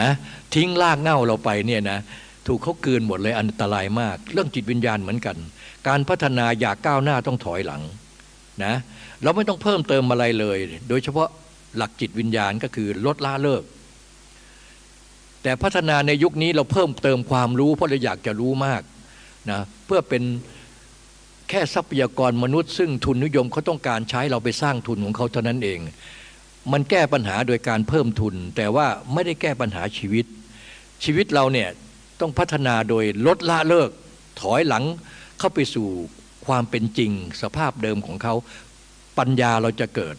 นะทิ้งลากเง่าเราไปเนี่ยนะถูกเขาเกินหมดเลยอันตรายมาก เรื่องจิตวิญญาณเหมือนกัน การพัฒนาอยากก้าวหน้าต้องถอยหลังนะเราไม่ต้องเพิ่มเติมอะไรเลย โดยเฉพาะหลักจิตวิญญาณก็คือลดละเลิก แต่พัฒนาในยุคนี้เราเพิ่มเติมความรู้ เพราะเราอยากจะรู้มากนะเพื่อเป็นแค่ทรัพยากรมนุษย์ ซึ่งทุนนิยมเขาต้องการใช้เราไปสร้างทุนของเขาเท่านั้นเอง มันแก้ปัญหาโดยการเพิ่มทุน แต่ว่าไม่ได้แก้ปัญหาชีวิต ชีวิตเราเนี่ยต้องพัฒนาโดยลดละเลิก ถอยหลังเข้าไปสู่ความเป็นจริง สภาพเดิมของเขาปัญญาเราจะเกิด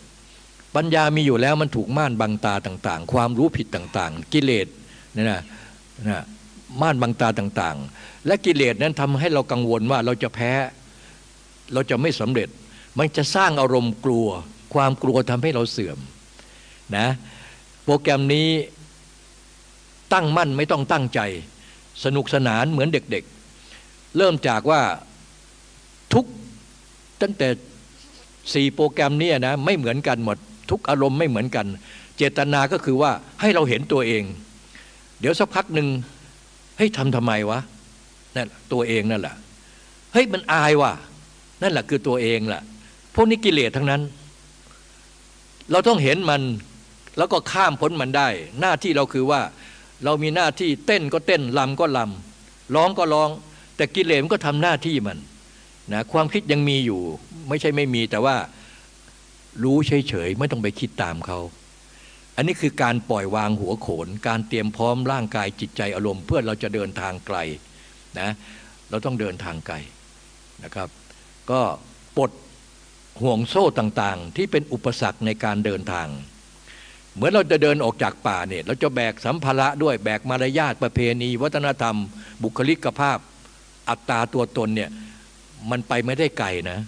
ปัญญามีอยู่แล้วมันถูกม่านบังตาต่างๆ ความรู้ผิดต่างๆ กิเลสนี่นะนะม่านบังตาต่างๆ และกิเลสนั้นทำให้เรากังวลว่าเราจะแพ้ เราจะไม่สำเร็จ มันจะสร้างอารมณ์กลัว ความกลัวทำให้เราเสื่อม นะโปรแกรมนี้ตั้งมั่นไม่ต้องตั้งใจ สนุกสนานเหมือนเด็กๆเริ่มจากว่าทุกตั้งแต่สี่โปรแกรมนี้นะไม่เหมือนกันหมด ทุกอารมณ์ไม่เหมือนกัน เจตนาก็คือว่าให้เราเห็นตัวเอง เดี๋ยวสักพักหนึ่งให้ทำทำไมวะนั่นตัวเองนั่นแหละเฮ้ยมันอายว่ะนั่นแหละคือตัวเองแหละพวกนี้กิเลสทั้งนั้น เราต้องเห็นมัน แล้วก็ข้ามพ้นมันได้ หน้าที่เราคือว่า เรามีหน้าที่เต้นก็เต้นลำก็ลำร้องก็ร้อง แต่กิเลสมันก็ทำหน้าที่มันนะความคิดยังมีอยู่ ไม่ใช่ไม่มีแต่ว่ารู้เฉยๆไม่ต้องไปคิดตามเขา อันนี้คือการปล่อยวางหัวโขน การเตรียมพร้อมร่างกายจิตใจอารมณ์เพื่อเราจะเดินทางไกลนะเราต้องเดินทางไกลนะครับ ก็ปลดห่วงโซ่ต่างๆ ที่เป็นอุปสรรคในการเดินทาง เหมือนเราจะเดินออกจากป่าเนี่ยเราจะแบกสัมภาระด้วยแบกมารยาทประเพณี วัฒนธรรม บุคลิกภาพ อัตราตัวตนเนี่ยมันไปไม่ได้ไกลนะ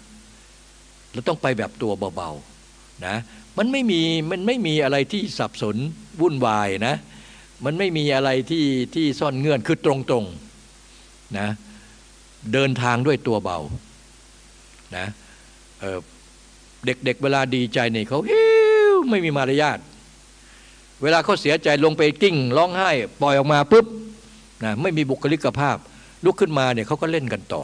เราต้องไปแบบตัวเบาๆนะมันไม่มีมันไม่มีอะไรที่สับสนวุ่นวายนะมันไม่มีอะไรที่ที่ซ่อนเงื่อนคือตรงๆนะเดินทางด้วยตัวเบานะเเด็กๆเเวลาดีใจเนี่ยเขาเฮิวไม่มีมารยาท เวลาเขาเสียใจลงไปกิ้งร้องไห้ ปล่อยออกมาปุ๊บนะไม่มีบุคลิกภาพ ลุกขึ้นมาเนี่ยเขาก็เล่นกันต่อ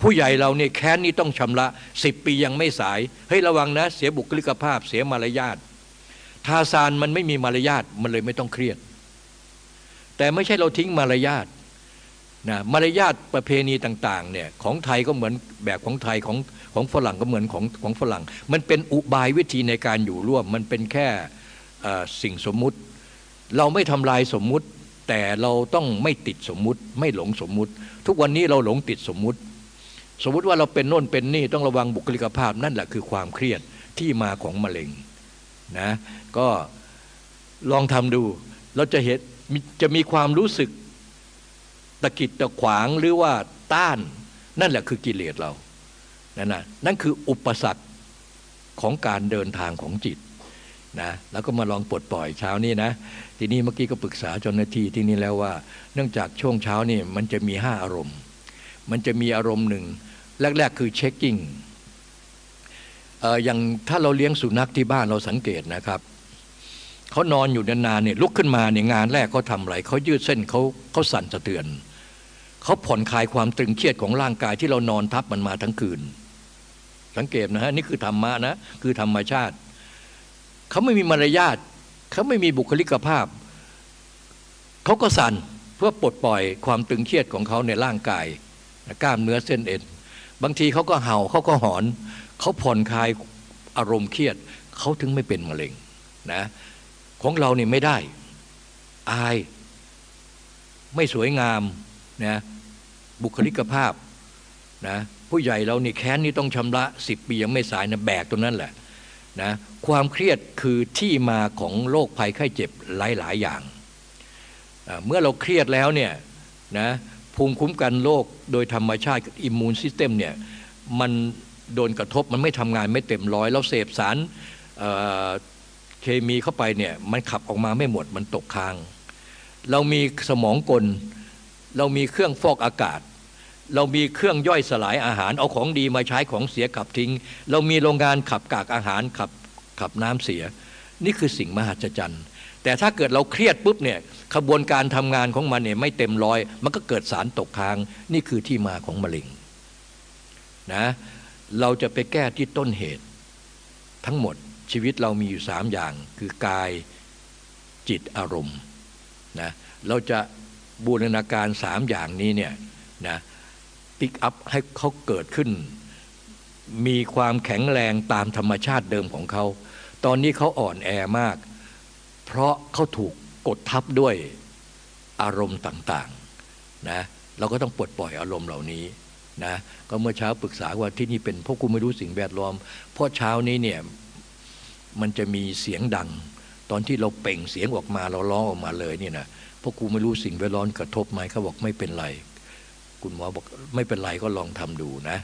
ผู้ใหญ่เราเนี่ยแค้นนี้ต้องชำระสิบปียังไม่สายเฮ้ยระวังนะ เสียบุคลิกภาพ เสียมารยาททาซานมันไม่มีมารยาทมันเลยไม่ต้องเครียด แต่ไม่ใช่เราทิ้งมารยาทนะมารยาทประเพณีต่างๆเนี่ยของไทยก็เหมือนแบบของไทยของของฝรั่งก็เหมือนของของฝรั่ง มันเป็นอุบายวิธีในการอยู่ร่วม มันเป็นแค่ สิ่งสมมุติ เราไม่ทำลายสมมุติ แต่เราต้องไม่ติดสมมุติ ไม่หลงสมมุติ ทุกวันนี้เราหลงติดสมมุติ สมมุติว่าเราเป็นโน่นเป็นนี่ต้องระวังบุคลิกภาพนั่นแหละคือความเครียดที่มาของมะเร็งนะก็ลองทำดู เราจะเห็นจะมีความรู้สึกตะกิดตะขวางหรือว่าต้าน นั่นแหละคือกิเลสเรานั่นนะนั่นคืออุปสรรคของการเดินทางของจิต นะแล้วก็มาลองปลดปล่อยเช้านี้นะ ทีนี้เมื่อกี้ก็ปรึกษาเจ้าหน้าที่ที่นี่แล้วว่า เนื่องจากช่วงเช้านี่มันจะมีห้าอารมณ์ มันจะมีอารมณ์หนึ่งแรก ๆ คือเช็คกิ้งอย่างถ้าเราเลี้ยงสุนัขที่บ้านเราสังเกตนะครับเขานอนอยู่นานๆเนี่ยลุกขึ้นมาเนี่ยงานแรกเขาทำอะไรเขายืดเส้นเขาเขาสั่นสะเทือนเขาผ่อนคลายความตึงเครียดของร่างกายที่เรานอนทับมันมาทั้งคืน สังเกตนะฮะนี่คือธรรมะนะคือธรรมชาติ เขาไม่มีมารยาทเขาไม่มีบุคลิกภาพ เขาก็สั่นเพื่อปลดปล่อยความตึงเครียดของเขาในร่างกายกล้ามเนื้อเส้นเอ็นบางทีเขาก็เห่าเขาก็หอน เขาผ่อนคลายอารมณ์เครียด เขาถึงไม่เป็นมะเร็งนะของเราเนี่ยไม่ได้ อาย ไม่สวยงามนะบุคลิกภาพนะผู้ใหญ่เรานี่แค้นนี่ต้องชำระสิบปียังไม่สายนะแบกตรงนั้นแหละ นะความเครียดคือที่มาของโรคภัยไข้เจ็บหลาย ๆ อย่าง เมื่อเราเครียดแล้วเนี่ยนะภูมิคุ้มกันโรคโดยธรรมชาติอิมมูนซิสเต็มเนี่ยมันโดนกระทบมันไม่ทำงานไม่เต็มร้อย แล้วเสพสารเคมีเข้าไปเนี่ยมันขับออกมาไม่หมดมันตกค้าง เรามีสมองกล เรามีเครื่องฟอกอากาศ เรามีเครื่องย่อยสลายอาหาร เอาของดีมาใช้ของเสียขับทิ้ง เรามีโรงงานขับกากอาหารขับขับน้ำเสีย นี่คือสิ่งมหัศจรรย์ แต่ถ้าเกิดเราเครียดปุ๊บเนี่ยขบวนการทำงานของมันเนี่ยไม่เต็มร้อย มันก็เกิดสารตกค้าง นี่คือที่มาของมะเร็งนะเราจะไปแก้ที่ต้นเหตุ ทั้งหมดชีวิตเรามีอยู่สามอย่าง คือกายจิตอารมณ์นะเราจะบูรณาการสามอย่างนี้เนี่ยนะ ปิกอัพให้เขาเกิดขึ้น มีความแข็งแรงตามธรรมชาติเดิมของเขา ตอนนี้เขาอ่อนแอมาก เพราะเขาถูกกดทับด้วยอารมณ์ต่างๆนะเราก็ต้องปลดปล่อยอารมณ์เหล่านี้นะก็เมื่อเช้าปรึกษาว่าที่นี่เป็นเพราะกูไม่รู้สิ่งแวดล้อม เพราะเช้านี้เนี่ยมันจะมีเสียงดัง ตอนที่เราเป่งเสียงออกมาเราร้องออกมาเลยเนี่ยนะเพราะกูไม่รู้สิ่งแวดล้อมกระทบไหมเขาบอกไม่เป็นไร คุณหมอบอกไม่เป็นไรก็ลองทำดูนะ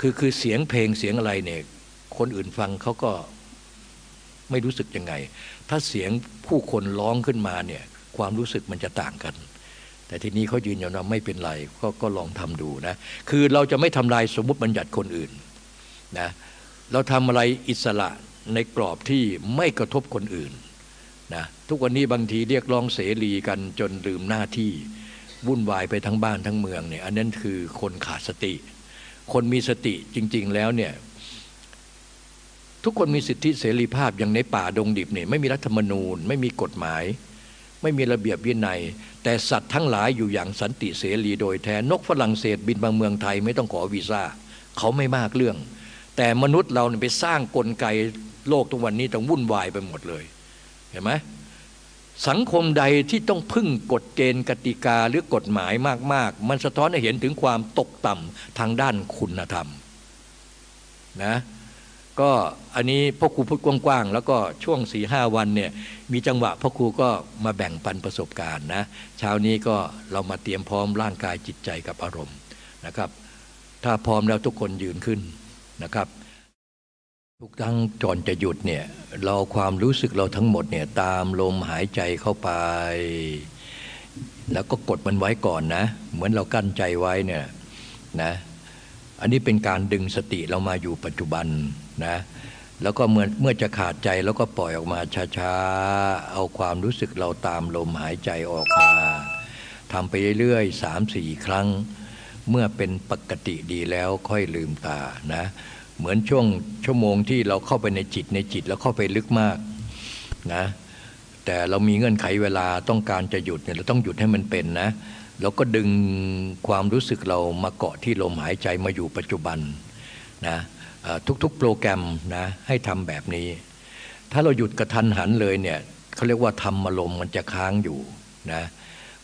คือคือเสียงเพลงเสียงอะไรเนี่ย คนอื่นฟังเขาก็ไม่รู้สึกยังไง ถ้าเสียงผู้คนร้องขึ้นมาเนี่ย ความรู้สึกมันจะต่างกัน แต่ทีนี้เขายืนยันว่าไม่เป็นไรก็ก็ลองทำดูนะ คือเราจะไม่ทำลายสมมติบัญญัติคนอื่นนะ เราทำอะไรอิสระในกรอบที่ไม่กระทบคนอื่นนะ ทุกวันนี้บางทีเรียกร้องเสรีกันจนลืมหน้าที่ วุ่นวายไปทั้งบ้านทั้งเมืองเนี่ยอันนั้นคือคนขาดสติ คนมีสติจริง ๆ แล้วเนี่ยทุกคนมีสิทธิเสรีภาพอย่างในป่าดงดิบเนี่ยไม่มีรัฐธรรมนูญ ไม่มีกฎหมาย ไม่มีระเบียบวินัย แต่สัตว์ทั้งหลายอยู่อย่างสันติเสรีโดยแท้นกฝรั่งเศสบินบางเมืองไทยไม่ต้องขอวีซ่าเขาไม่มากเรื่อง แต่มนุษย์เราเนี่ยไปสร้างกลไกโลกทุกวันนี้ต้องวุ่นวายไปหมดเลยเห็นไหม สังคมใดที่ต้องพึ่งกฎเกณฑ์กติกาหรือกฎหมายมาก ๆ มันสะท้อนให้เห็นถึงความตกต่ำทางด้านคุณธรรมนะก็อันนี้พ่อครูพูดกว้าง ๆ แล้วก็ช่วงสี่ห้าวันเนี่ยมีจังหวะพ่อครูก็มาแบ่งปันประสบการณ์นะเช้านี้ก็เรามาเตรียมพร้อมร่างกายจิตใจกับอารมณ์นะครับ ถ้าพร้อมแล้วทุกคนยืนขึ้นนะครับ ทุกครั้งก่อนจะหยุดเนี่ยเราความรู้สึกเราทั้งหมดเนี่ยตามลมหายใจเข้าไป แล้วก็กดมันไว้ก่อนนะ เหมือนเรากั้นใจไว้เนี่ยนะอันนี้เป็นการดึงสติเรามาอยู่ปัจจุบันนะแล้วก็เมื่อเมื่อจะขาดใจแล้วก็ปล่อยออกมาช้าๆเอาความรู้สึกเราตามลมหายใจออกมาทำไปเรื่อยๆสามสี่ครั้ง เมื่อเป็นปกติดีแล้วค่อยลืมตานะ เหมือนช่วงชั่วโมงที่เราเข้าไปในจิตในจิตแล้วเข้าไปลึกมากนะแต่เรามีเงื่อนไขเวลาต้องการจะหยุดเนี่ยเราต้องหยุดให้มันเป็นนะเราก็ดึงความรู้สึกเรามาเกาะที่ลมหายใจมาอยู่ปัจจุบันนะทุกๆโปรแกรมนะให้ทำแบบนี้ ถ้าเราหยุดกระทันหันเลยเนี่ยเขาเรียกว่าทำอารมณ์มันจะค้างอยู่นะ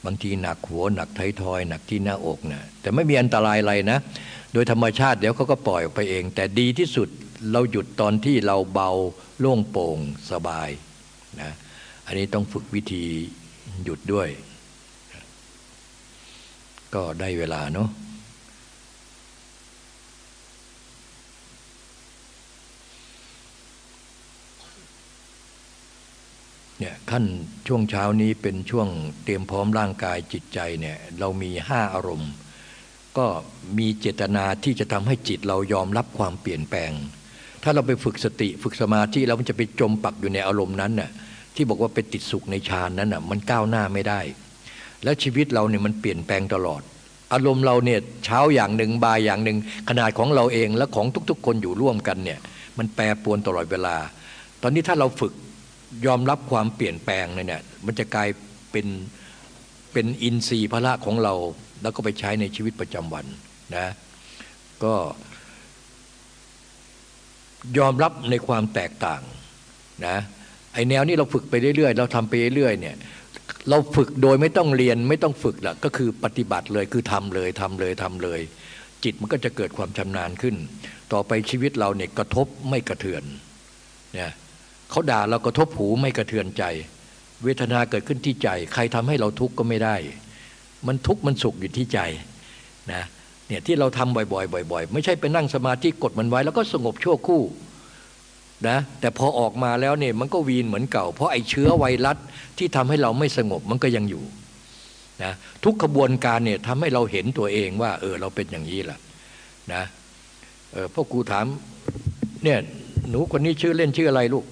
บางทีหนักหัวหนักไททอย หนักที่หน้าอกนะแต่ไม่มีอันตรายอะไรนะ โดยธรรมชาติเดี๋ยวเขาก็ปล่อยออกไปเอง แต่ดีที่สุดเราหยุดตอนที่เราเบาโล่งโปร่งสบายนะอันนี้ต้องฝึกวิธีหยุดด้วย ก็ได้เวลาเนาะเนี่ยขั้นช่วงเช้านี้เป็นช่วงเตรียมพร้อมร่างกายจิตใจเนี่ยเรามีห้าอารมณ์ ก็มีเจตนาที่จะทำให้จิตเรายอมรับความเปลี่ยนแปลง ถ้าเราไปฝึกสติฝึกสมาธิแล้วมันจะไปจมปักอยู่ในอารมณ์นั้นน่ะที่บอกว่าไปติดสุขในฌานนั้นน่ะมันก้าวหน้าไม่ได้ แล้วชีวิตเราเนี่ยมันเปลี่ยนแปลงตลอด อารมณ์เราเนี่ยเช้าอย่างหนึ่งบ่ายอย่างหนึ่งขนาดของเราเองและของทุกๆ คนอยู่ร่วมกันเนี่ยมันแปรปรวนตลอดเวลา ตอนนี้ถ้าเราฝึกยอมรับความเปลี่ยนแปลงเนี่ยมันจะกลายเป็น เป็นอินทรีย์พละของเรา แล้วก็ไปใช้ในชีวิตประจำวันนะก็ยอมรับในความแตกต่างนะไอแนวนี้เราฝึกไปเรื่อยๆ เราทำไปเรื่อยๆเนี่ยเราฝึกโดยไม่ต้องเรียนไม่ต้องฝึกหรอกก็คือปฏิบัติเลยคือทำเลยทำเลยทำเลย จิตมันก็จะเกิดความชำนาญขึ้น ต่อไปชีวิตเราเนี่ยกระทบไม่กระเทือนเนี่ยเขาด่าเรากระทบหูไม่กระเทือนใจ เวทนาเกิดขึ้นที่ใจ ใครทำให้เราทุกข์ก็ไม่ได้ มันทุกข์มันสุขอยู่ที่ใจนะเนี่ยที่เราทำบ่อยๆบ่อย ๆ ไม่ใช่ไปนั่งสมาธิกดมันไว้แล้วก็สงบชั่วคู่นะแต่พอออกมาแล้วเนี่ยมันก็วีนเหมือนเก่า เพราะไอ้เชื้อไวรัสที่ทำให้เราไม่สงบมันก็ยังอยู่นะทุกขบวนการเนี่ยทำให้เราเห็นตัวเองว่า เออเราเป็นอย่างนี้แหละนะเออพ่อครูถามเนี่ยหนูคนนี้ชื่อเล่นชื่ออะไรลูก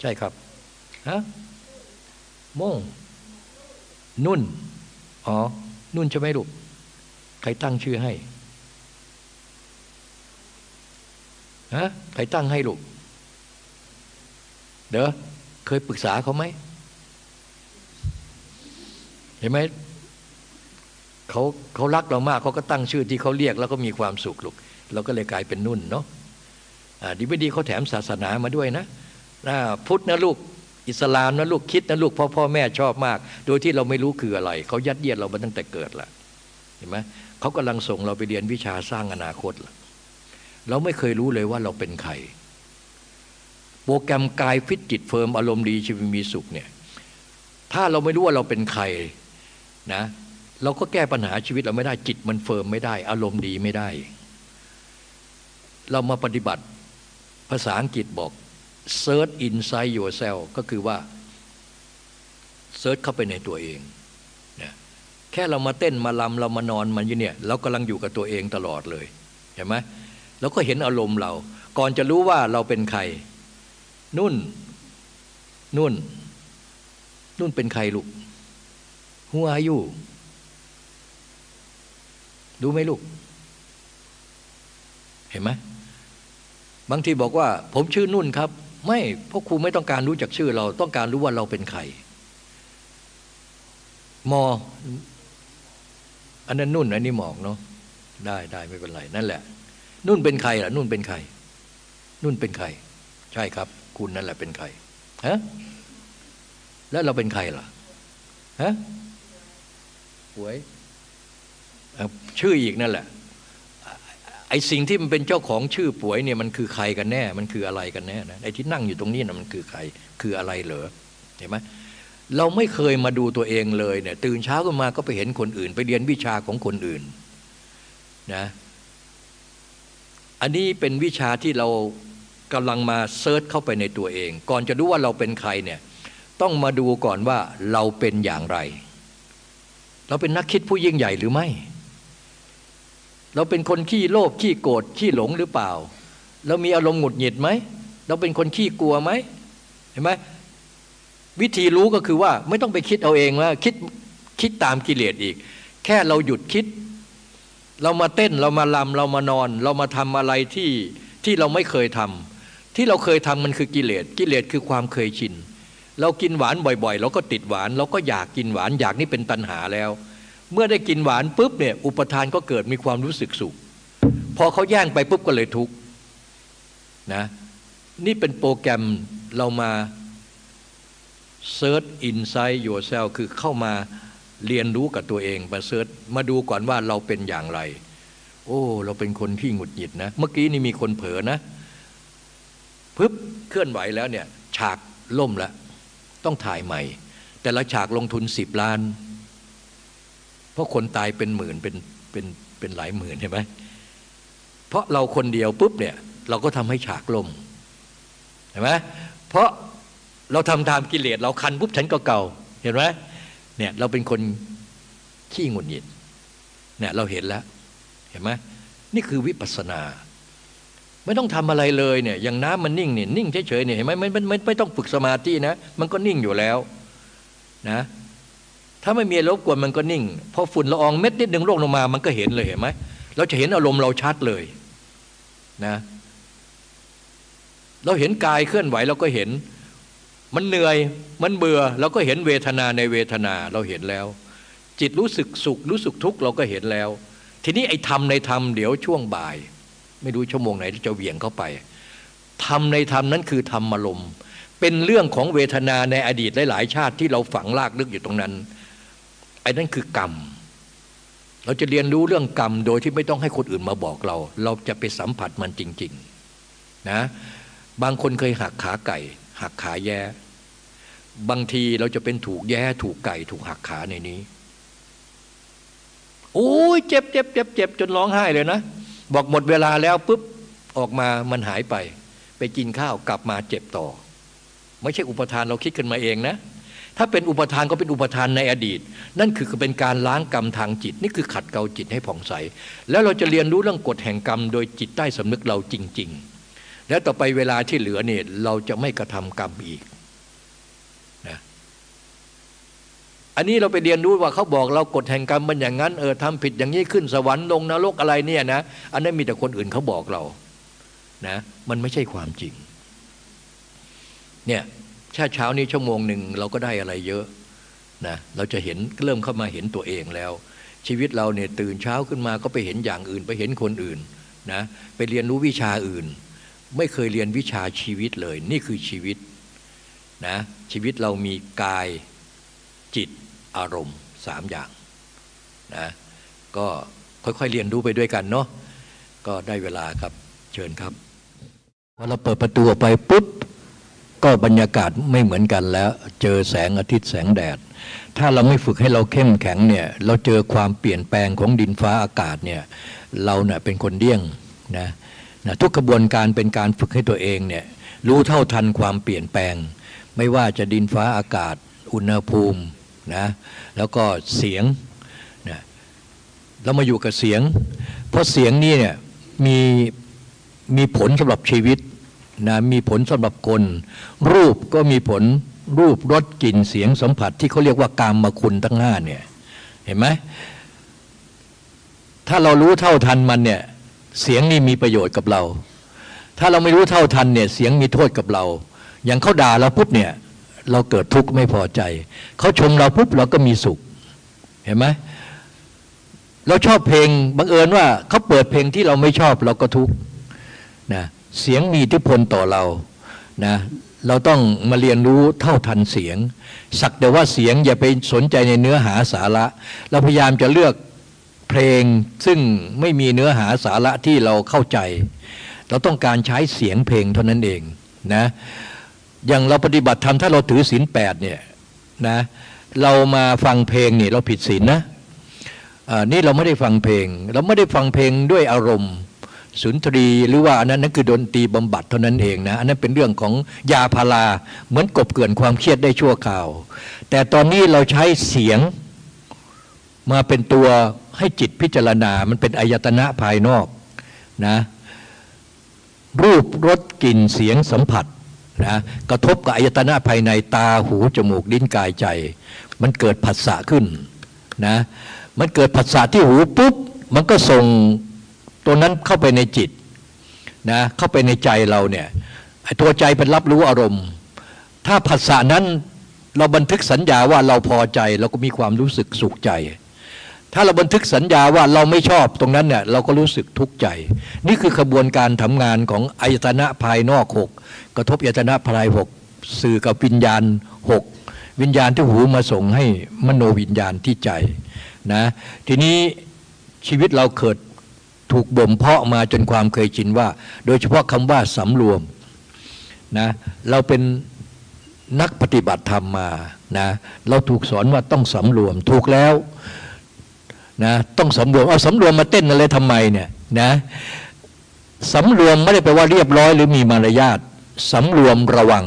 ใช่ครับฮะ ม่งนุ่น อ๋อ นุ่นใช่ไหมลูก ใครตั้งชื่อให้ ฮะ ใครตั้งให้ลูก เด้อ เคยปรึกษาเขาไหม เห็นไหม เขาเขารักเรามาก เขาก็ตั้งชื่อที่เขาเรียกแล้วก็มีความสุขลูก เราก็เลยกลายเป็นนุ่นเนาะดีไม่ดีเขาแถมศาสนามาด้วยนะพุทธนะลูก อิสลามนะลูกคิดนะลูกพ่อพ่อแม่ชอบมาก โดยที่เราไม่รู้คืออะไร เขายัดเยียดเรามาตั้งแต่เกิดละเห็นไหมเขากำลังส่งเราไปเรียนวิชาสร้างอนาคตละเราไม่เคยรู้เลยว่าเราเป็นใคร โปรแกรมกายฟิตจิตเฟิร์มอารมณ์ดีชีวิตมีสุขเนี่ยถ้าเราไม่รู้ว่าเราเป็นใครนะเราก็แก้ปัญหาชีวิตเราไม่ได้จิตมันเฟิร์มไม่ได้ อารมณ์ดีไม่ได้ เรามาปฏิบัติภาษาอังกฤษบอก search inside yourself ก็คือว่าเซิร์ชเข้าไปในตัวเองนะแค่เรามาเต้นมาลำเรามานอนมันอยู่เนี่ยเรากำลังอยู่กับตัวเองตลอดเลยเห็นไหมเราก็เห็นอารมณ์เรา ก่อนจะรู้ว่าเราเป็นใคร นุ่น นุ่น นุ่นเป็นใครลูกหัวอายุดูไหมลูก เห็นไหมบางทีบอกว่า ผมชื่อนุ่นครับ ไม่เพราะครูไม่ต้องการรู้จักชื่อเราต้องการรู้ว่าเราเป็นใครมอ อันนั้นนุ่นอันนี้หมอกเนาะได้ได้ไม่เป็นไรนั่นแหละ นุ่นเป็นใครล่ะ นุ่นเป็นใคร นุ่นเป็นใคร ใช่ครับ คุณนั่นแหละเป็นใครฮะแล้วเราเป็นใครล่ะฮะหวยชื่ออีกนั่นแหละ ไอ้สิ่งที่มันเป็นเจ้าของชื่อป่วยเนี่ยมันคือใครกันแน่ มันคืออะไรกันแน่นะไอ้ที่นั่งอยู่ตรงนี้นะมันคือใครคืออะไรเหรอเห็นไหมเราไม่เคยมาดูตัวเองเลยเนี่ยตื่นเช้าขึ้นมาก็ไปเห็นคนอื่น ไปเรียนวิชาของคนอื่นนะอันนี้เป็นวิชาที่เรากำลังมาเซิร์ชเข้าไปในตัวเอง ก่อนจะรู้ว่าเราเป็นใครเนี่ยต้องมาดูก่อนว่าเราเป็นอย่างไร เราเป็นนักคิดผู้ยิ่งใหญ่หรือไม่ เราเป็นคนขี้โลภขี้โกรธขี้หลงหรือเปล่า เรามีอารมณ์หงุดหงิดไหม เราเป็นคนขี้กลัวไหมเห็นไหมวิธีรู้ก็คือว่าไม่ต้องไปคิดเอาเองว่าคิดคิดตามกิเลสอีก แค่เราหยุดคิด เรามาเต้นเรามาลำเรามานอน เรามาทำอะไรที่ที่เราไม่เคยทำที่เราเคยทำมันคือกิเลสกิเลสคือความเคยชินเรากินหวานบ่อยๆ เราก็ติดหวาน เราก็อยากกินหวานอยากนี่เป็นตัณหาแล้ว เมื่อได้กินหวานปุ๊บเนี่ยอุปทานก็เกิดมีความรู้สึกสุข พอเขาแย่งไปปุ๊บก็เลยทุกข์นะนี่เป็นโปรแกรมเรามา Search inside yourself คือเข้ามาเรียนรู้กับตัวเองมา search มาดูก่อนว่าเราเป็นอย่างไร โอ้ เราเป็นคนที่หงุดหงิดนะ เมื่อกี้นี่มีคนเผลอนะปึ๊บเคลื่อนไหวแล้วเนี่ย ฉากล่มล้วต้องถ่ายใหม่ แต่ละฉากลงทุนสิบล้าน เพราะคนตายเป็นหมื่นเป็นเป็นเป็นหลายหมื่นใช่ไหมเพราะเราคนเดียวปุ๊บเนี่ยเราก็ทำให้ฉากล่มเห็นไหมเพราะเราทำตามกิเลสเราคันปุ๊บฉันก็เก่าเห็นไหมเนี่ยเราเป็นคนขี้งุนหงิดเนี่ยเราเห็นแล้วเห็นไหมนี่คือวิปัสนา ไม่ต้องทำอะไรเลยเนี่ยอย่างน้ำมันนิ่งเนี่ยนิ่งเฉยๆเนี่ยเห็นไหมไม่ไม่ไม่ต้องฝึกสมาธินะ มันก็นิ่งอยู่แล้วนะ ถ้าไม่มีรบกวนมันก็นิ่งพอฝุ่นละอองเม็ดนิดหนึ่งร่วงลงมามันก็เห็นเลยเห็นไหมเราจะเห็นอารมณ์เราชัดเลยนะเราเห็นกายเคลื่อนไหวเราก็เห็น มันเหนื่อยมันเบื่อเราก็เห็นเวทนาในเวทนาเราเห็นแล้ว จิตรู้สึกสุขรู้สึกทุกข์เราก็เห็นแล้ว ทีนี้ไอ้ธรรมในธรรมเดี๋ยวช่วงบ่าย ไม่รู้ชั่วโมงไหนจะเหวี่ยงเข้าไปธรรมในธรรมนั้นคือธรรมอารมณ์เป็นเรื่องของเวทนาในอดีตหลาย ๆ ชาติที่เราฝังลากลึกอยู่ตรงนั้น ไอ้นั่นคือกรรม เราจะเรียนรู้เรื่องกรรมโดยที่ไม่ต้องให้คนอื่นมาบอกเรา เราจะไปสัมผัสมันจริง ๆ นะ บางคนเคยหักขาไก่ หักขาแย่บางทีเราจะเป็นถูกแย่ถูกไก่ ถูกหักขาในนี้โอ้ยเจ็บเจ็บเจ็บเจ็บจนร้องไห้เลยนะ บอกหมดเวลาแล้วปุ๊บออกมามันหายไป ไปกินข้าวกลับมาเจ็บต่อ ไม่ใช่อุปทานเราคิดขึ้นมาเองนะ ถ้าเป็นอุปทานก็เป็นอุปทานในอดีต นั่นคือเป็นการล้างกรรมทางจิต นี่คือขัดเกลาจิตให้ผ่องใส แล้วเราจะเรียนรู้เรื่องกฎแห่งกรรม โดยจิตใต้สำนึกเราจริง ๆ แล้วต่อไปเวลาที่เหลือเนี่ยเราจะไม่กระทำกรรมอีกนะอันนี้เราไปเรียนรู้ว่าเขาบอกเรากฎแห่งกรรมมันอย่างนั้นเออทำผิดอย่างนี้ขึ้นสวรรค์ลงนรกอะไรเนี่ยนะอันนั้นมีแต่คนอื่นเขาบอกเรานะมันไม่ใช่ความจริงเนี่ย ชาเช้านี้ชั่วโมงหนึ่งเราก็ได้อะไรเยอะนะเราจะเห็นเริ่มเข้ามาเห็นตัวเองแล้ว ชีวิตเราเนี่ยตื่นเช้าขึ้นมาก็ไปเห็นอย่างอื่น ไปเห็นคนอื่นนะไปเรียนรู้วิชาอื่น ไม่เคยเรียนวิชาชีวิตเลย นี่คือชีวิตนะชีวิตเรามีกายจิตอารมณ์สามอย่างนะก็ค่อยๆเรียนรู้ไปด้วยกันเนาะก็ได้เวลาครับเชิญครับพอเราเปิดประตูออกไปปุ๊บ ก็บรรยากาศไม่เหมือนกันแล้ว เจอแสงอาทิตย์แสงแดด ถ้าเราไม่ฝึกให้เราเข้มแข็งเนี่ยเราเจอความเปลี่ยนแปลงของดินฟ้าอากาศเนี่ยเราเนี่ยเป็นคนเดี้ยงนะนะทุกกระบวนการเป็นการฝึกให้ตัวเองเนี่ยรู้เท่าทันความเปลี่ยนแปลง ไม่ว่าจะดินฟ้าอากาศ อุณหภูมินะแล้วก็เสียงนะเรามาอยู่กับเสียง เพราะเสียงนี่เนี่ยมีมีผลสำหรับชีวิต นะมีผลสำหรับคน รูปก็มีผลรูปรสกลิ่นเสียงสัมผัสที่เขาเรียกว่ากามมาคุณทั้งห้าเนี่ยเห็นไหมถ้าเรารู้เท่าทันมันเนี่ยเสียงนี่มีประโยชน์กับเรา ถ้าเราไม่รู้เท่าทันเนี่ยเสียงมีโทษกับเรา อย่างเขาด่าเราปุ๊บเนี่ยเราเกิดทุกข์ไม่พอใจ เขาชมเราปุ๊บเราก็มีสุข เห็นไหมเราชอบเพลงบังเอิญว่าเขาเปิดเพลงที่เราไม่ชอบเราก็ทุกข์นะ เสียงมีอิทธิพลต่อเรานะเราต้องมาเรียนรู้เท่าทันเสียง สักแต่ว่าเสียงอย่าไปสนใจในเนื้อหาสาระ เราพยายามจะเลือกเพลงซึ่งไม่มีเนื้อหาสาระที่เราเข้าใจ เราต้องการใช้เสียงเพลงเท่านั้นเองนะอย่างเราปฏิบัติธรรมถ้าเราถือศีลแปดเนี่ยนะเรามาฟังเพลงนี่เราผิดศีลนะนี่เราไม่ได้ฟังเพลง เราไม่ได้ฟังเพลงด้วยอารมณ์ สุนทรีหรือว่าอันนั้นนั่นคือดนตรีบำบัดเท่านั้นเองนะอันนั้นเป็นเรื่องของยาพาราเหมือนกบเกินความเครียดได้ชั่วคราว แต่ตอนนี้เราใช้เสียงมาเป็นตัวให้จิตพิจารณา มันเป็นอายตนะภายนอกนะรูปรสกลิ่นเสียงสัมผัสนะกระทบกับอายตนะภายในตาหูจมูกลิ้นกายใจ มันเกิดผัสสะขึ้นนะมันเกิดผัสสะที่หูปุ๊บมันก็ส่ง ตัวนั้นเข้าไปในจิตนะเข้าไปในใจเราเนี่ยตัวใจเป็นรับรู้อารมณ์ ถ้าผัสสะนั้นเราบันทึกสัญญาว่าเราพอใจเราก็มีความรู้สึกสุขใจ ถ้าเราบันทึกสัญญาว่าเราไม่ชอบตรงนั้นเนี่ยเราก็รู้สึกทุกข์ใจ นี่คือขบวนการทำงานของอายตนะภายนอกหกกระทบอายตนะภายหกสื่อกับวิญญาณหกวิญญาณที่หูมาส่งให้มโนวิญญาณที่ใจนะทีนี้ชีวิตเราเกิด ถูกบ่มเพาะมาจนความเคยชินว่า โดยเฉพาะคำว่าสำรวมนะเราเป็นนักปฏิบัติธรรมมานะเราถูกสอนว่าต้องสำรวมถูกแล้วนะต้องสำรวมเอาสำรวมมาเต้นอะไรทำไมเนี่ยนะสำรวมไม่ได้แปลว่าเรียบร้อยหรือมีมารยาทสำรวมระวัง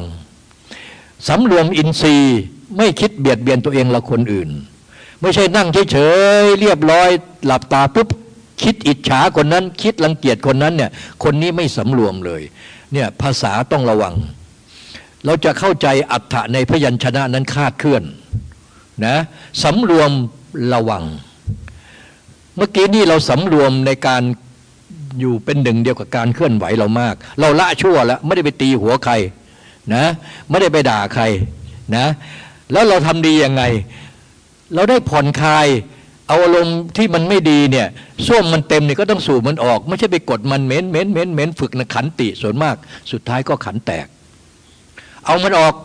สำรวมอินทรีย์ไม่คิดเบียดเบียนตัวเองและคนอื่น ไม่ใช่นั่งเฉยๆเรียบร้อย หลับตาปุ๊บ คิดอิจฉาคนนั้น คิดรังเกียจคนนั้นเนี่ยคนนี้ไม่สำรวมเลยเนี่ยภาษาต้องระวัง เราจะเข้าใจอัฏฐะในพยัญชนะนั้นคาดเคลื่อนนะสำรวมระวัง เมื่อกี้นี่เราสำรวมในการอยู่เป็นหนึ่งเดียวกับการเคลื่อนไหวเรามาก เราละชั่วแล้ว ไม่ได้ไปตีหัวใครนะไม่ได้ไปด่าใครนะแล้วเราทำดียังไง เราได้ผ่อนคลาย เอาอารมณ์ที่มันไม่ดีเนี่ยส้วมมันเต็มเนี่ยก็ต้องสูบมันออก ไม่ใช่ไปกดมันเหม็นเหม็นเหม็นเหม็นฝึกนะขันติส่วนมาก สุดท้ายก็ขันแตก เอามันออก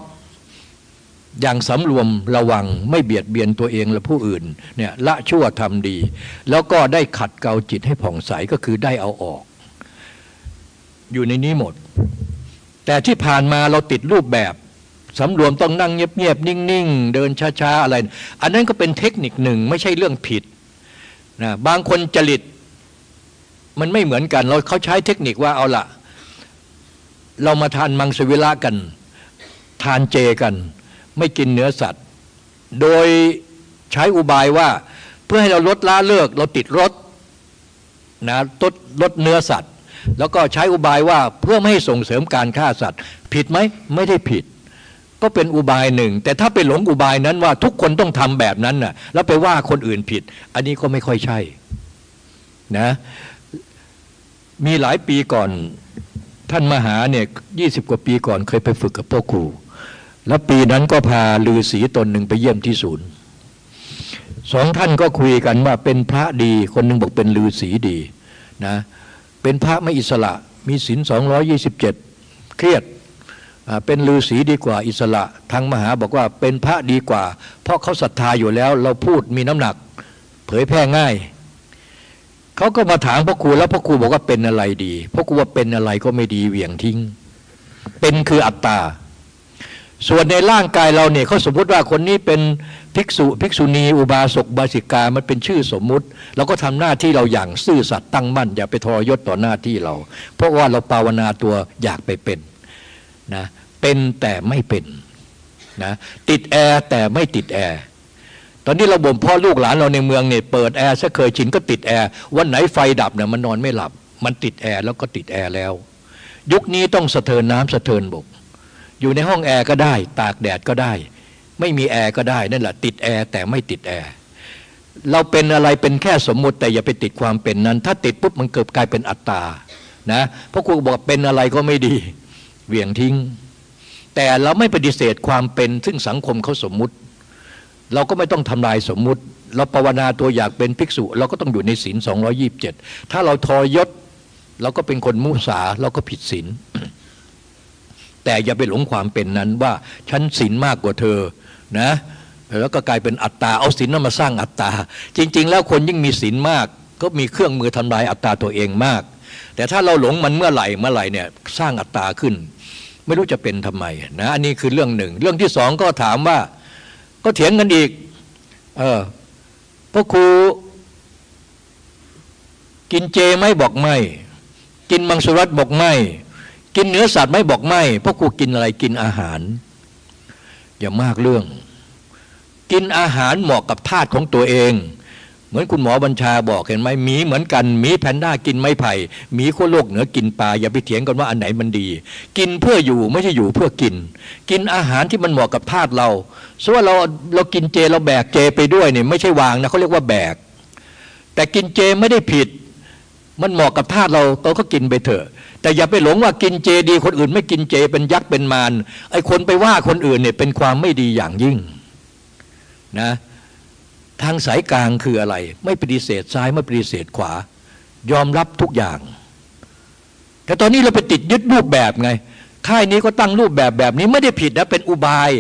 อย่างสำรวมระวังไม่เบียดเบียนตัวเองและผู้อื่นเนี่ยละชั่วทำดี แล้วก็ได้ขัดเกลาจิตให้ผ่องใสก็คือได้เอาออก อยู่ในนี้หมด แต่ที่ผ่านมาเราติดรูปแบบ สำรวมต้องนั่งเงียบๆนิ่งๆ เดินช้าๆอะไร อันนั้นก็เป็นเทคนิคหนึ่งไม่ใช่เรื่องผิดนะบางคนจริตมันไม่เหมือนกัน เราเขาใช้เทคนิคว่าเอาละเรามาทานมังสวิรัตกัน ทานเจกัน ไม่กินเนื้อสัตว์ โดยใช้อุบายว่า เพื่อให้เราลดละเลิก เราติดรถนะลดลดเนื้อสัตว์ แล้วก็ใช้อุบายว่าเพื่อไม่ให้ส่งเสริมการฆ่าสัตว์ ผิดไหมไม่ได้ผิด ก็เป็นอุบายหนึ่ง แต่ถ้าไปหลงอุบายนั้นว่าทุกคนต้องทำแบบนั้นน่ะ แล้วไปว่าคนอื่นผิด อันนี้ก็ไม่ค่อยใช่นะมีหลายปีก่อน ท่านมหาเนี่ยยี่สิบกว่าปีก่อนเคยไปฝึกกับพ่อครู แล้วปีนั้นก็พาลือศีตนหนึ่งไปเยี่ยมที่ศูนย์สองท่านก็คุยกันว่าเป็นพระดี คนหนึ่งบอกเป็นลือศีดีนะเป็นพระไม่อิสระ มีศีลสองร้อยี่สิบเจ็ดเครียด เป็นลือศีดีกว่าอิสระทางมหาบอกว่าเป็นพระดีกว่า เพราะเขาศรัทธาอยู่แล้ว เราพูดมีน้ำหนัก เผยแพร่ง่ายเขาก็มาถามพ่อครูแล้วพ่อครูบอกว่าเป็นอะไรดีพ่อครูว่าเป็นอะไรก็ไม่ดีเหวี่ยงทิ้ง เป็นคืออัตตาส่วนในร่างกายเราเนี่ยเขาสมมติว่าคนนี้เป็นภิกษุภิกษุณี อุบาสกบาสิกามันเป็นชื่อสมมุติ เราก็ทำหน้าที่เราอย่างซื่อสัตย์ตั้งมั่น อย่าไปทรยศต่อหน้าที่เรา เพราะว่าเราภาวนาตัวอยากไปเป็นนะ เป็นแต่ไม่เป็นนะติดแอร์แต่ไม่ติดแอร์ตอนนี้เราบ่มพ่อลูกหลานเราในเมืองเนี่ยเปิดแอร์ซะเคยชินก็ติดแอร์วันไหนไฟดับเนี่ยมันนอนไม่หลับ มันติดแอร์แล้วก็ติดแอร์แล้ว ยุคนี้ต้องสะเทินน้ำสะเทินบก อยู่ในห้องแอร์ก็ได้ ตากแดดก็ได้ ไม่มีแอร์ก็ได้นั่นแหละติดแอร์แต่ไม่ติดแอร์เราเป็นอะไรเป็นแค่สมมุติแต่อย่าไปติดความเป็นนั้น ถ้าติดปุ๊บมันเกิดกลายเป็นอัตตานะเพราะครูบอกเป็นอะไรก็ไม่ดี เหวี่ยงทิ้ง แต่เราไม่ปฏิเสธความเป็นซึ่งสังคมเขาสมมุติ เราก็ไม่ต้องทำลายสมมุติ เราภาวนาตัวอยากเป็นภิกษุ เราก็ต้องอยู่ในศีลสองยี่บเจ็ดถ้าเราทอยศเราก็เป็นคนมุสาเราก็ผิดศีลแต่อย่าไปหลงความเป็นนั้นว่าฉันศีลมากกว่าเธอนะแล้วก็กลายเป็นอัตตาเอาศีลนั้นมาสร้างอัตตา จริง ๆ แล้วคนยิ่งมีศีลมาก ก็มีเครื่องมือทำลายอัตตาตัวเองมาก แต่ถ้าเราหลงมันเมื่อไหร่เมื่อไหร่เนี่ยสร้างอัตตาขึ้น ไม่รู้จะเป็นทำไมนะอันนี้คือเรื่องหนึ่ง เรื่องที่สองก็ถามว่า ก็เถียงกันอีก เออพระครูกินเจไม่บอกไม่ กินมังสวิรัตบอกไม่ กินเนื้อสัตว์ไม่บอกไม่พระครูกินอะไรกินอาหาร อย่ามากเรื่อง กินอาหารเหมาะกับธาตุของตัวเอง เหมือนคุณหมอบัญชาบอกเห็นไหมหมีเหมือนกันหมีแพนด้ากินไม้ไผ่หมีขั้วโลกเหนือกินปลาอย่าไปเถียงกันว่าอันไหนมันดี กินเพื่ออยู่ไม่ใช่อยู่เพื่อกิน กินอาหารที่มันเหมาะกับธาตุเราส่วนเราเรากินเจเราแบกเจไปด้วยเนี่ยไม่ใช่วางนะเขาเรียกว่าแบก แต่กินเจไม่ได้ผิด มันเหมาะกับธาตุเราเราก็กินไปเถอะแต่อย่าไปหลงว่ากินเจดี คนอื่นไม่กินเจเป็นยักษ์เป็นมารไอ้คนไปว่าคนอื่นเนี่ยเป็นความไม่ดีอย่างยิ่งนะ ทางสายกลางคืออะไร ไม่ปฏิเสธซ้ายไม่ปฏิเสธขวา ยอมรับทุกอย่าง แต่ตอนนี้เราไปติดยึดรูปแบบไง ค่ายนี้ก็ตั้งรูปแบบแบบนี้ไม่ได้ผิดนะเป็นอุบาย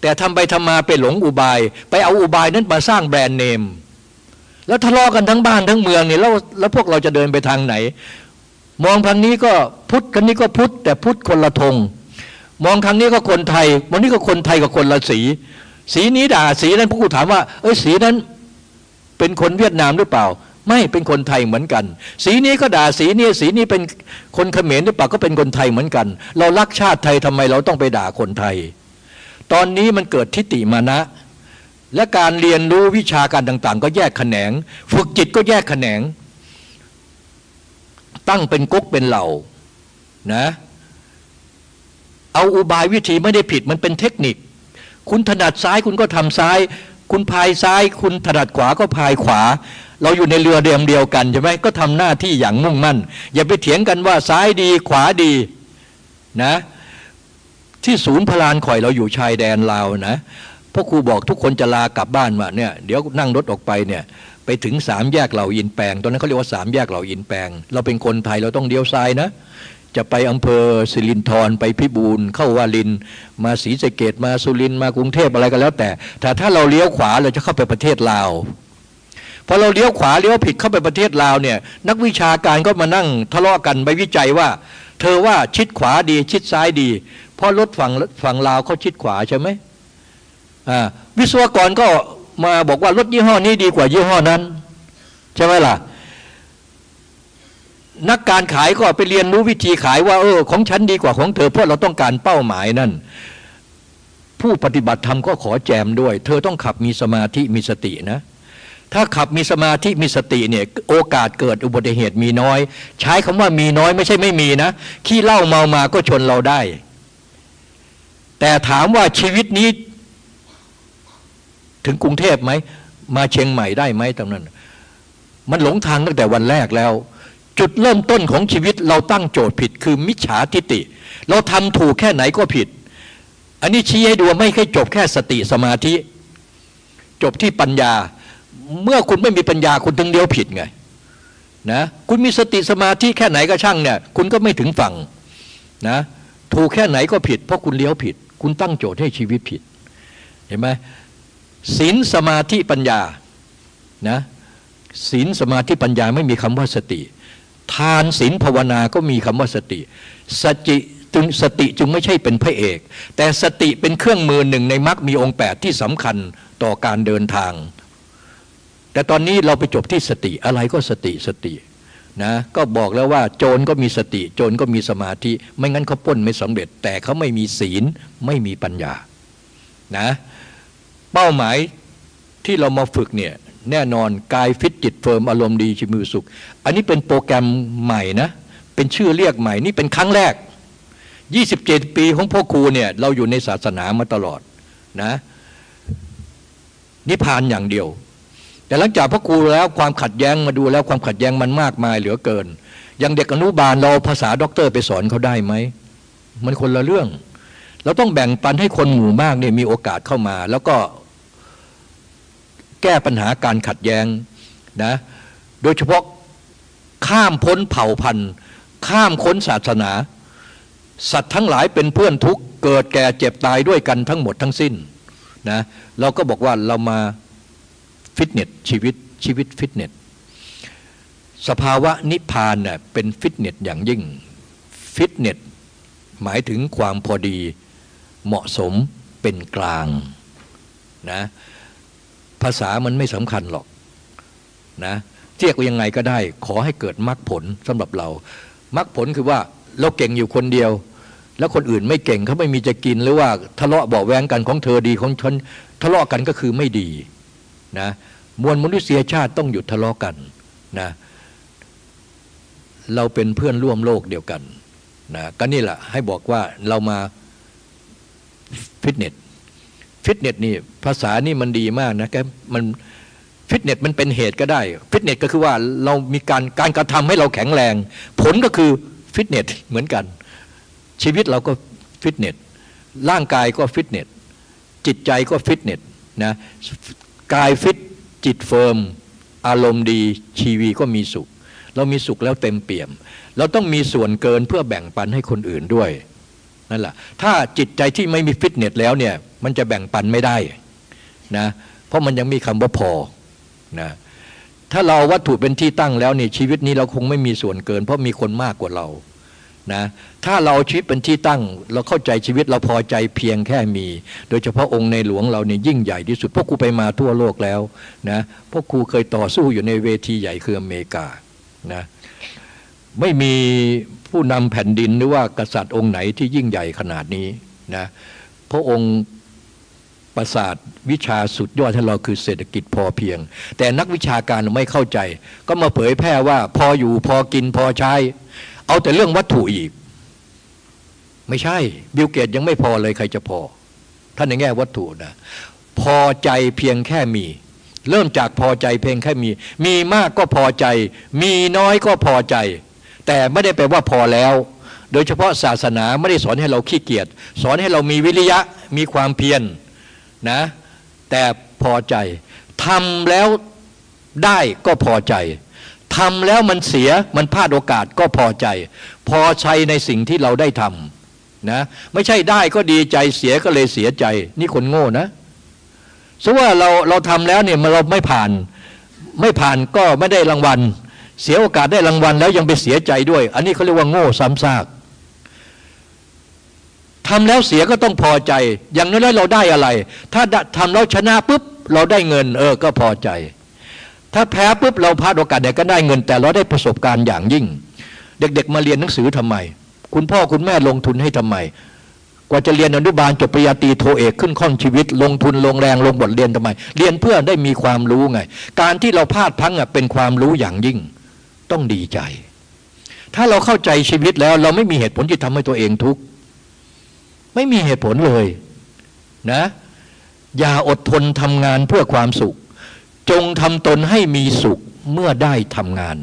แต่ทำไปทำมาไปหลงอุบาย ไปเอาอุบายนั้นมาสร้างแบรนด์เนม แล้วทะเลาะกันทั้งบ้านทั้งเมืองเนี่ยแล้วแล้วพวกเราจะเดินไปทางไหน มองทางนี้ก็พุทธกันนี้ก็พุทธแต่พุทธคนละธงมองทางนี้ก็คนไทย วันนี้ก็คนไทยกับคนละสี สีนี้ด่าสีนั้นพวกกูถามว่า เอ้ยสีนั้นเป็นคนเวียดนามหรือเปล่า ไม่เป็นคนไทยเหมือนกัน สีนี้ก็ด่าสีนี้สีนี้เป็นคนเขมรหรือเปล่าก็เป็นคนไทยเหมือนกัน เรารักชาติไทยทำไมเราต้องไปด่าคนไทย ตอนนี้มันเกิดทิฏฐิมานะ และการเรียนรู้วิชาการต่าง ๆ ก็แยกแขนง ฝึกจิตก็แยกแขนง ตั้งเป็นก๊กเป็นเหล่านะเอาอุบายวิธีไม่ได้ผิดมันเป็นเทคนิค คุณถนัดซ้ายคุณก็ทำซ้าย คุณพายซ้าย คุณถนัดขวาก็พายขวา เราอยู่ในเรือเดียมเดียวกันใช่ไหมก็ทำหน้าที่อย่างมุ่งมั่น อย่าไปเถียงกันว่าซ้ายดีขวาดีนะที่ศูนย์พลานข่อยเราอยู่ชายแดนลาวนะพ่อครูบอกทุกคนจะลากลับบ้านมาเนี่ยเดี๋ยวนั่งรถออกไปเนี่ยไปถึงสามแยกเหล่าอินแปงตอนนั้นเขาเรียกว่าสามแยกเหล่าอินแปงเราเป็นคนไทยเราต้องเดียวซ้ายนะ จะไปอำเภอสิรินธรไปพิบูลเข้าวาลิน มาศรีสะเกดมาสุรินมากรุงเทพอะไรก็แล้ว แต่แต่ถ้าเราเลี้ยวขวาเราจะเข้าไปประเทศลาวพอเราเลี้ยวขวาเลี้ยวผิดเข้าไปประเทศลาวเนี่ยนักวิชาการก็มานั่งทะเลาะกันไปวิจัยว่า เธอว่าชิดขวาดีชิดซ้ายดี เพราะรถฝั่งฝั่งลาวเขาชิดขวาใช่ไหมอ่าวิศวกรก็มาบอกว่ารถยี่ห้อนี้ดีกว่ายี่ห้อนั้น ใช่ไหมล่ะ นักการขายก็ไปเรียนรู้วิธีขายว่า เออ ของฉันดีกว่าของเธอเพราะเราต้องการเป้าหมายนั่น ผู้ปฏิบัติธรรมก็ขอแจมด้วย เธอต้องขับมีสมาธิมีสตินะ ถ้าขับมีสมาธิมีสติเนี่ยโอกาสเกิดอุบัติเหตุมีน้อย ใช้คำว่ามีน้อยไม่ใช่ไม่มีนะขี้เล้าเมามาก็ชนเราได้ แต่ถามว่าชีวิตนี้ ถึงกรุงเทพไหมมาเชียงใหม่ได้ไหมตรงนั้น มันหลงทางตั้งแต่วันแรกแล้ว จุดเริ่มต้นของชีวิตเราตั้งโจทย์ผิดคือมิจฉาทิฏฐิเราทำถูกแค่ไหนก็ผิด อันนี้ชี้ให้ดูไม่แค่จบแค่สติสมาธิ จบที่ปัญญา เมื่อคุณไม่มีปัญญาคุณถึงเลี้ยวผิดไงนะคุณมีสติสมาธิแค่ไหนก็ช่างเนี่ยคุณก็ไม่ถึงฝั่งนะถูกแค่ไหนก็ผิด เพราะคุณเลี้ยวผิด คุณตั้งโจทย์ให้ชีวิตผิดเห็นไหมศีลสมาธิปัญญานะศีลสมาธิปัญญาไม่มีคำว่าสติ ทานศีลภาวนาก็มีคำว่าสติสติจึงสติจึงไม่ใช่เป็นพระเอก แต่สติเป็นเครื่องมือหนึ่งในมรรคมีองค์แปดที่สำคัญต่อการเดินทาง แต่ตอนนี้เราไปจบที่สติอะไรก็สติสตินะก็บอกแล้วว่าโจรก็มีสติ โจรก็มีสมาธิ ไม่งั้นเขาป้นไม่สำเร็จ แต่เขาไม่มีศีลไม่มีปัญญานะเป้าหมายที่เรามาฝึกเนี่ย แน่นอนกายฟิตจิตเฟิร์มอารมณ์ดีชีวีมีสุข อันนี้เป็นโปรแกรมใหม่นะ เป็นชื่อเรียกใหม่นี่เป็นครั้งแรก 27 ปีของพ่อครูเนี่ยเราอยู่ในศาสนามาตลอดนะนิพพานอย่างเดียว แต่หลังจากพ่อครูแล้วความขัดแย้งมาดูแล้วความขัดแย้งมันมากมายเหลือเกิน อย่างเด็กอนุบาลเราภาษาด็อกเตอร์ไปสอนเขาได้ไหมมันคนละเรื่อง เราต้องแบ่งปันให้คนหมู่มากเนี่ยมีโอกาสเข้ามา แล้วก็ แก้ปัญหาการขัดแย้งนะโดยเฉพาะข้ามพ้นเผ่าพันธุ์ข้ามค้นศาสนา สัตว์ทั้งหลายเป็นเพื่อนทุกเกิดแก่เจ็บตายด้วยกันทั้งหมดทั้งสิ้นนะเราก็บอกว่าเรามาฟิตเนสชีวิตชีวิตฟิตเนสสภาวะนิพพานเน่ยเป็นฟิตเนสอย่างยิ่งฟิตเนสหมายถึงความพอดีเหมาะสมเป็นกลางนะ ภาษามันไม่สำคัญหรอกนะเรียกว่ายังไงก็ได้ ขอให้เกิดมรรคผลสำหรับเรามรรคผลคือว่าเราเก่งอยู่คนเดียว แล้วคนอื่นไม่เก่งเขาไม่มีจะกินหรือว่าทะเลาะเบาแวงกันของเธอดีของฉันทะเลาะกันก็คือไม่ดีนะมวลมนุษยชาติต้องหยุดทะเลาะกันนะเราเป็นเพื่อนร่วมโลกเดียวกันนะก็นี่แหละให้บอกว่าเรามาฟิตเนส ฟิตเนสนี่ภาษานี่มันดีมากนะแกมันฟิตเนสมันเป็นเหตุก็ได้ ฟิตเนสก็คือว่าเรามีการการกระทำให้เราแข็งแรง ผลก็คือฟิตเนสเหมือนกัน ชีวิตเราก็ฟิตเนสร่างกายก็ฟิตเนสจิตใจก็ฟิตเนสนะกายฟิตจิตเฟิร์ม อารมณ์ดีชีวีก็มีสุข เรามีสุขแล้วเต็มเปี่ยม เราต้องมีส่วนเกินเพื่อแบ่งปันให้คนอื่นด้วย นั่นแหละถ้าจิตใจที่ไม่มีฟิตเนสแล้วเนี่ยมันจะแบ่งปันไม่ได้นะเพราะมันยังมีคำว่าพอนะถ้าเราวัตถุเป็นที่ตั้งแล้วนี่ชีวิตนี้เราคงไม่มีส่วนเกิน เพราะมีคนมากกว่าเรานะถ้าเราชีวิตเป็นที่ตั้ง เราเข้าใจชีวิตเราพอใจเพียงแค่มี โดยเฉพาะองค์ในหลวงเราเนี่ยยิ่งใหญ่ที่สุดพวกครูไปมาทั่วโลกแล้วนะพวกครูเคยต่อสู้อยู่ในเวทีใหญ่คืออเมริกานะ ไม่มีผู้นำแผ่นดินหรือว่ากษัตริย์องค์ไหนที่ยิ่งใหญ่ขนาดนี้นะพระองค์ประสาทวิชาสุดยอดให้เราคือเศรษฐกิจพอเพียง แต่นักวิชาการไม่เข้าใจ ก็มาเผยแพร่ว่าพออยู่พอกินพอใช้ เอาแต่เรื่องวัตถุอีก ไม่ใช่ บิลเกตยังไม่พอเลยใครจะพอ ท่านในแง่วัตถุนะพอใจเพียงแค่มี เริ่มจากพอใจเพียงแค่มี มีมากก็พอใจ มีน้อยก็พอใจ แต่ไม่ได้แปลว่าพอแล้ว โดยเฉพาะศาสนาไม่ได้สอนให้เราขี้เกียจสอนให้เรามีวิริยะมีความเพียรนนะแต่พอใจทำแล้วได้ก็พอใจทำแล้วมันเสียมันพลาดโอกาสก็พอใจ พอใจในสิ่งที่เราได้ทำนะไม่ใช่ได้ก็ดีใจเสียก็เลยเสียใจ นี่คนโง่นะสมมติว่าเราเราทำแล้วเนี่ยเราไม่ผ่าน ไม่ผ่านก็ไม่ได้รางวัล เสียโอกาสได้รางวัลแล้วยังไปเสียใจด้วย อันนี้เขาเรียกว่าโง่ซ้ำซากทำแล้วเสียก็ต้องพอใจ อย่างน้อยเราได้อะไร ถ้าทำแล้วชนะปุ๊บเราได้เงิน เออก็พอใจ ถ้าแพ้ปุ๊บเราพลาดโอกาสเด็กก็ได้เงิน แต่เราได้ประสบการณ์อย่างยิ่ง เด็กๆมาเรียนหนังสือทำไม คุณพ่อคุณแม่ลงทุนให้ทำไม กว่าจะเรียนอนุบาลจบปริญญาตรีโทเอกขึ้นข้องชีวิต ลงทุนลงแรงลงบทเรียนทำไม เรียนเพื่อได้มีความรู้ไง การที่เราพลาดพังอะเป็นความรู้อย่างยิ่ง ต้องดีใจ ถ้าเราเข้าใจชีวิตแล้ว เราไม่มีเหตุผลที่ทำให้ตัวเองทุกข์ไม่มีเหตุผลเลยนะอย่าอดทนทำงานเพื่อความสุข จงทำตนให้มีสุขเมื่อได้ทำงาน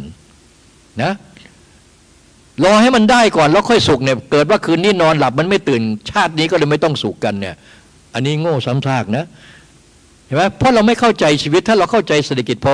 นะรอให้มันได้ก่อนแล้วค่อยสุขเนี่ยเกิดว่าคืนนี้นอนหลับมันไม่ตื่น ชาตินี้ก็เลยไม่ต้องสุขกันเนี่ย อันนี้โง่ซ้ำซากนะเห็นไหมเพราะเราไม่เข้าใจชีวิตถ้าเราเข้าใจเศรษฐกิจพอ